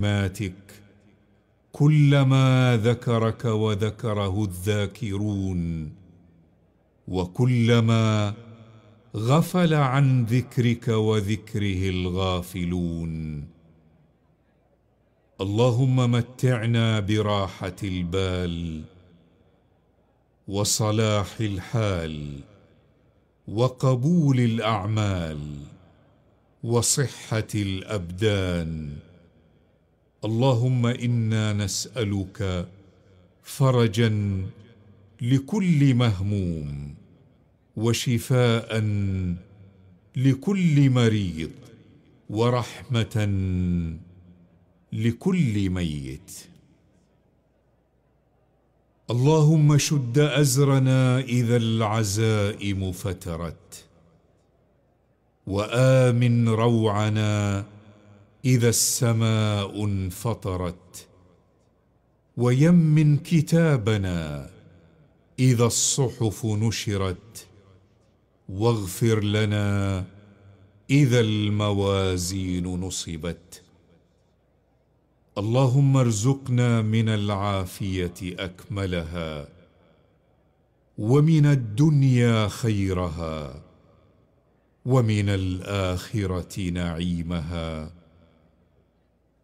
ماتك. كلما ذكرك وذكره الذاكرون وكلما غفل عن ذكرك وذكره الغافلون. اللهم متعنا براحة البال وصلاح الحال وقبول الأعمال وصحة الأبدان. اللهم إنا نسألك فرجا لكل مهموم وشفاء لكل مريض ورحمه لكل ميت. اللهم شد أزرنا إذا العزائم فترت وآمن روعنا إذا السماء انفطرت ويمن كتابنا إذا الصحف نشرت. واغفر لنا إذا الموازين نصبت. اللهم ارزقنا من العافية أكملها ومن الدنيا خيرها ومن الآخرة نعيمها.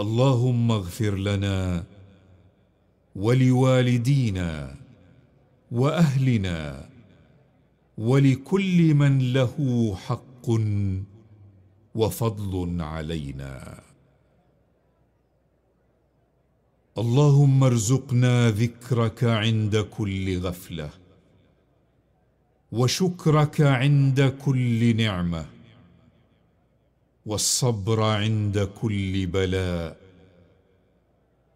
اللهم اغفر لنا ولوالدينا وأهلنا ولكل من له حق وفضل علينا. اللهم ارزقنا ذكرك عند كل غفلة وشكرك عند كل نعمة. والصبر عند كل بلاء.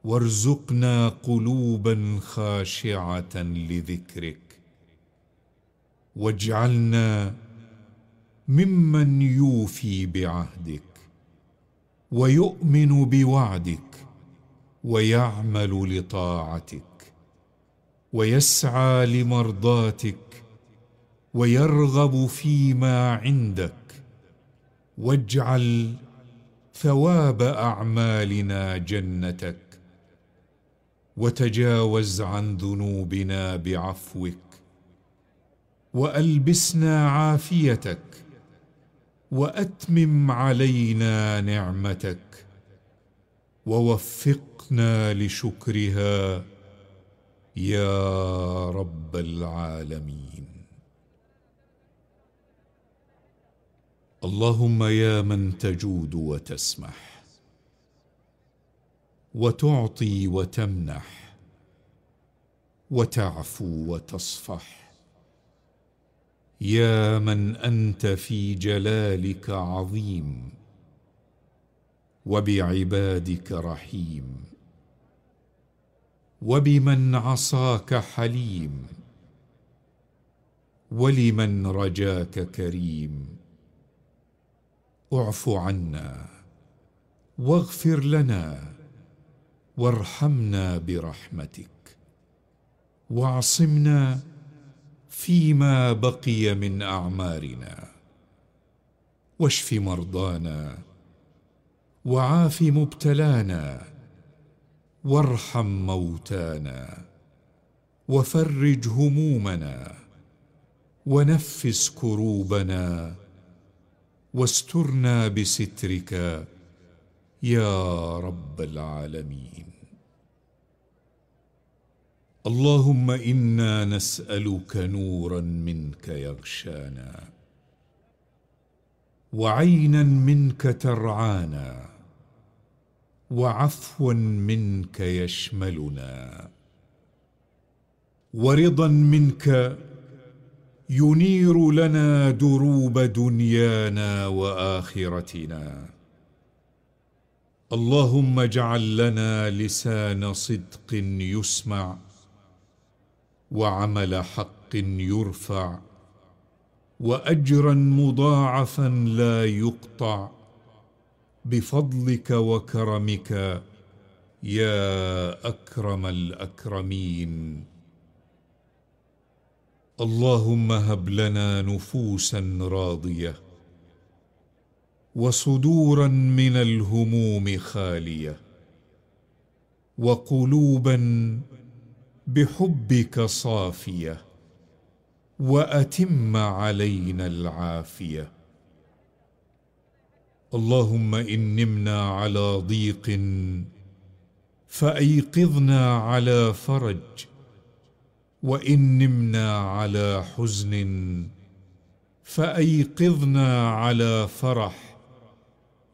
وارزقنا قلوبا خاشعة لذكرك. واجعلنا ممن يوفي بعهدك. ويؤمن بوعدك. ويعمل لطاعتك. ويسعى لمرضاتك. ويرغب فيما عندك. واجعل ثواب أعمالنا جنتك وتجاوز عن ذنوبنا بعفوك وألبسنا عافيتك وأتمم علينا نعمتك ووفقنا لشكرها يا رب العالمين. اللهم يا من تجود وتسمح وتعطي وتمنح وتعفو وتصفح. يا من أنت في جلالك عظيم وبعبادك رحيم وبمن عصاك حليم ولمن رجاك كريم. اعف عنا واغفر لنا وارحمنا برحمتك واعصمنا فيما بقي من أعمارنا واشف مرضانا وعاف مبتلانا وارحم موتانا وفرج همومنا ونفس كروبنا واسترنا بسترك يا رب العالمين. اللهم إنا نسألك نورا منك يغشانا وعينا منك ترعانا وعفوا منك يشملنا ورضا منك ينير لنا دروب دنيانا وآخرتنا. اللهم اجعل لنا لسان صدق يسمع وعمل حق يرفع وأجرا مضاعفا لا يقطع. بفضلك وكرمك يا أكرم الأكرمين. اللهم هب لنا نفوسا راضية وصدورا من الهموم خالية وقلوبا بحبك صافية وأتم علينا العافية. اللهم إن نمنا على ضيق فأيقظنا على فرج وان نمنا على حزن فأيقظنا على فرح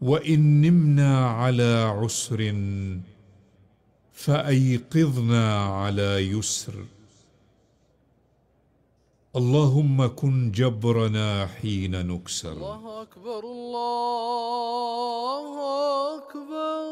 وان نمنا على عسر فأيقظنا على يسر. اللهم كن جبرنا حين نكسر. الله أكبر الله أكبر.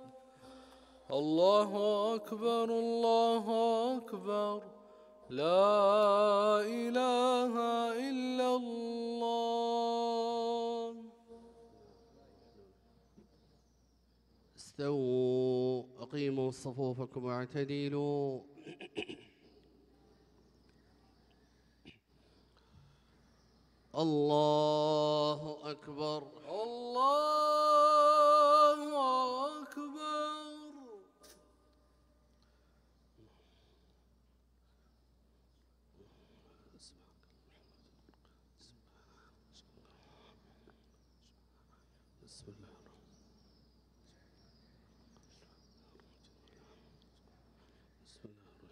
الله أكبر الله أكبر. لا إله إلا الله. استووا أقيموا صفوفكم واعتدلوا الله أكبر الله أكبر بسم الله الرحمن بسم الله الرحمن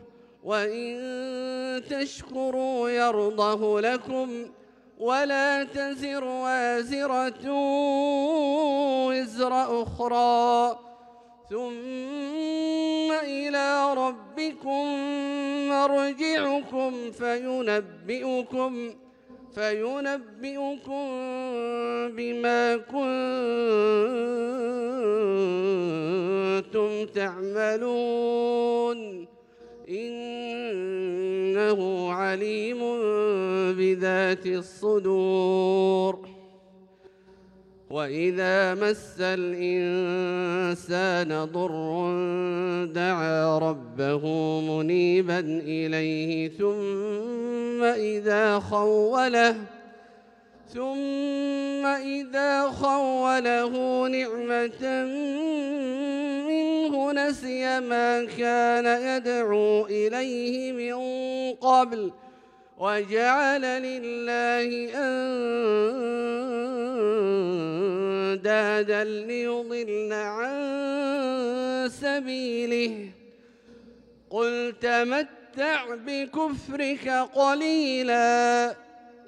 وإن تشكروا يرضه لكم ولا تزر وازرة وزر أخرى ثم إلى ربكم مرجعكم فينبئكم فينبئكم بما كنتم تعملون إنه عليم بذات الصدور. وإذا مس الإنسان ضر دعا ربه منيبا إليه ثم إذا خوله ثم إذا خوله نعمة نسي ما كان يدعو إليه من قبل وجعل لله أندادا ليضل عن سبيله. قل تمتع بكفرك قليلا.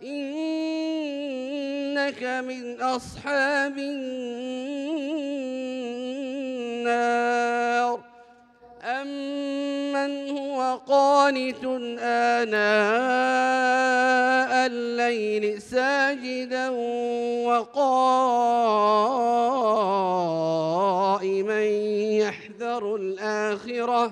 إنك من أصحاب النار. أمن هو قانت آناء الليل ساجدا وقائما يحذر الآخرة؟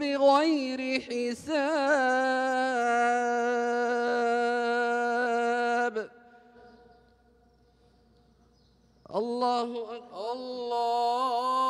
بغير حساب. الله أكبر. الله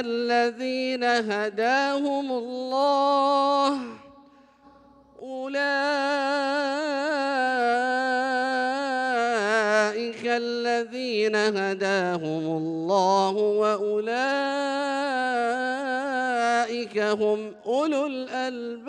الذين هداهم الله أولئك الذين هداهم الله وأولئك هم أولو الألباب.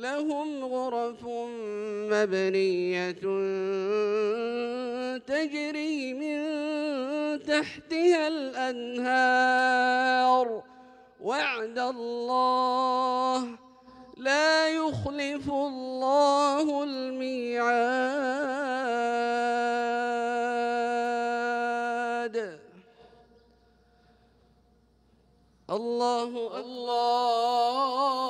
لهم غرف مبنية تجري من تحتها الأنهار. وعد الله لا يخلف الله الميعاد. الله الله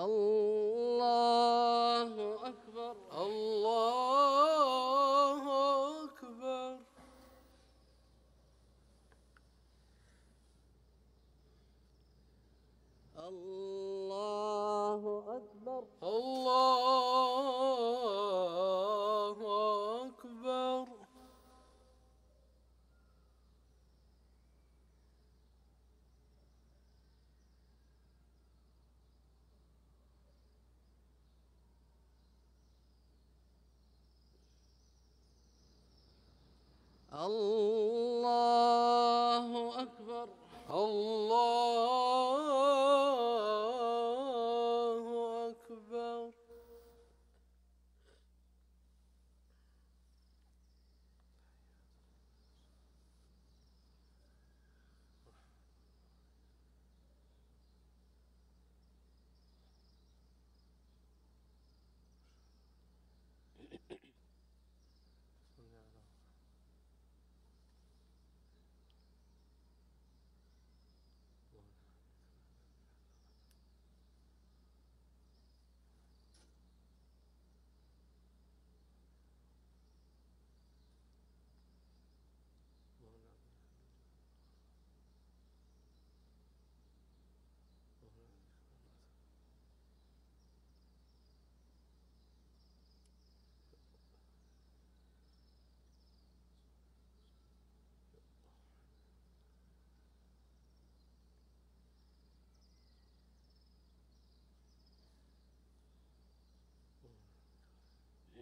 الله الله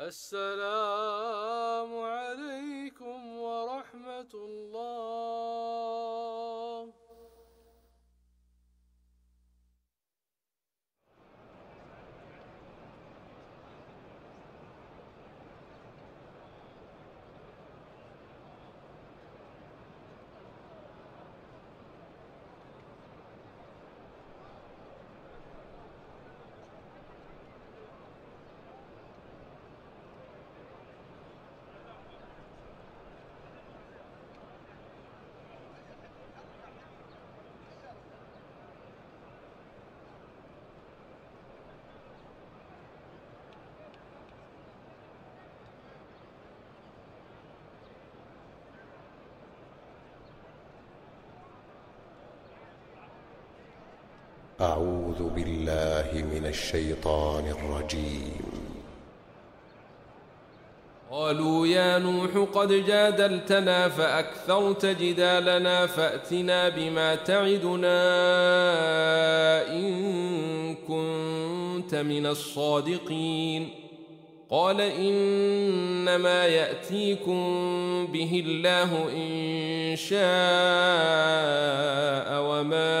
السلام عليكم ورحمة الله أعوذ بالله من الشيطان الرجيم. قالوا يا نوح قد جادلتنا فأكثرت جدالنا فأتنا بما تعدنا إن كنت من الصادقين. قال إنما يأتيكم به الله إن شاء وما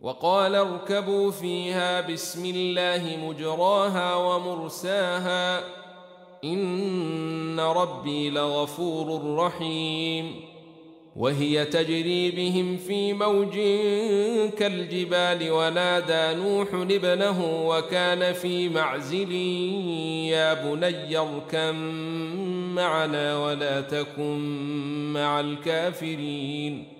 وقال اركبوا فيها بسم الله مجراها ومرساها إن ربي لغفور رحيم وهي تجري بهم في موج كالجبال ونادى نوح ابنه وكان في معزل يا بني اركم معنا ولا تكن مع الكافرين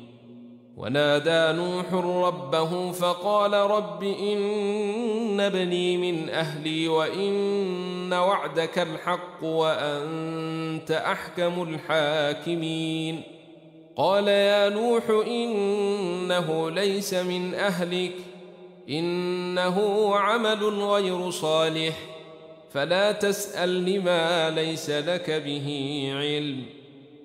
ونادى نوح ربه فقال رب إن ابني من أهلي وإن وعدك الحق وأنت أحكم الحاكمين. قال يا نوح إنه ليس من أهلك إنه عمل غير صالح فلا تسأل لما ليس لك به علم.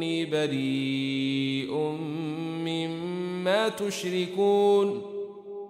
أني بريء مما تشركون